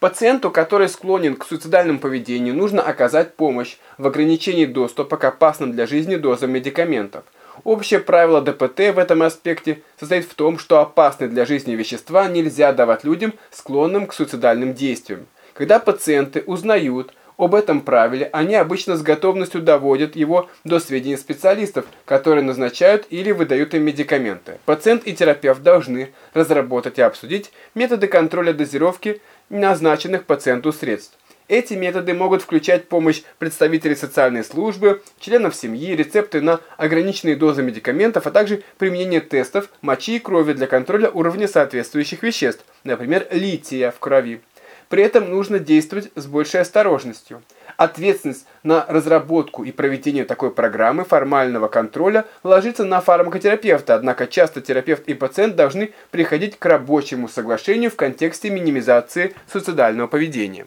Пациенту, который склонен к суицидальному поведению, нужно оказать помощь в ограничении доступа к опасным для жизни дозам медикаментов. Общее правило ДПТ в этом аспекте состоит в том, что опасные для жизни вещества нельзя давать людям, склонным к суицидальным действиям. Когда пациенты узнают об этом правиле, они обычно с готовностью доводят его до сведения специалистов, которые назначают или выдают им медикаменты. Пациент и терапевт должны разработать и обсудить методы контроля дозировки назначенных пациенту средств. Эти методы могут включать помощь представителей социальной службы, членов семьи, рецепты на ограниченные дозы медикаментов, а также применение тестов мочи и крови для контроля уровня соответствующих веществ, например, лития в крови. При этом нужно действовать с большей осторожностью. Ответственность на разработку и проведение такой программы формального контроля ложится на фармакотерапевта, однако часто терапевт и пациент должны приходить к рабочему соглашению в контексте минимизации суицидального поведения.